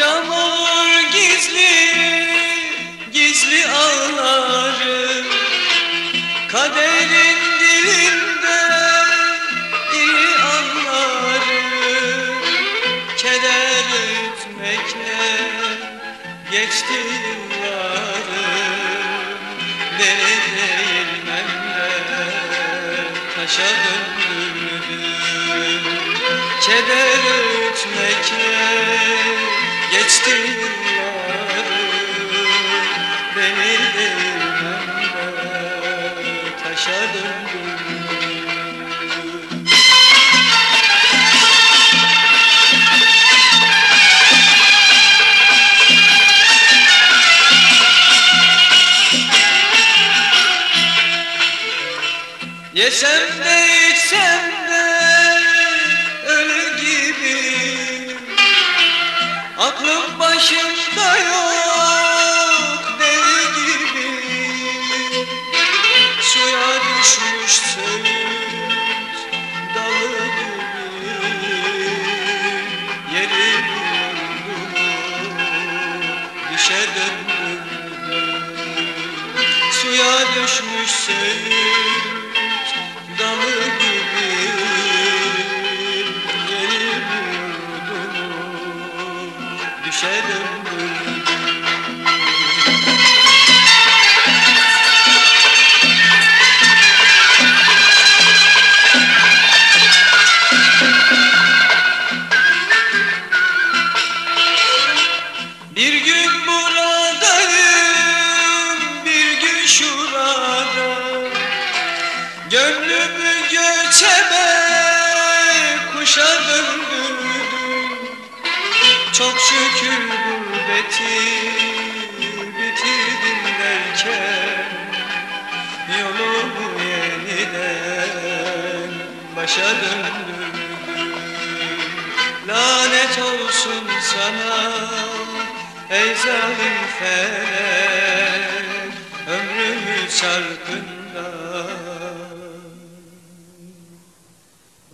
Akşam gizli gizli ağlarım Kaderin dilinde iyi anlarım Keder etmekle geçti yıllarım Beni değirmenle taşa döndürdüm Keder etmekle taşa döndürdüm Yesem de içsem de Düşmüş söğüt dalı gibi. Yerim yurdumu düşe döndürdüm Suya düşmüş söğüt dalı gibi. Yerim yurdumu düşe döndürdüm Gönlümü göçebe kuşa döndürdüm Çok şükür gurbeti bitirdim derken Yolumu yeniden başa döndürdüm Lanet olsun sana ey zalim felek Ömrümü çarkında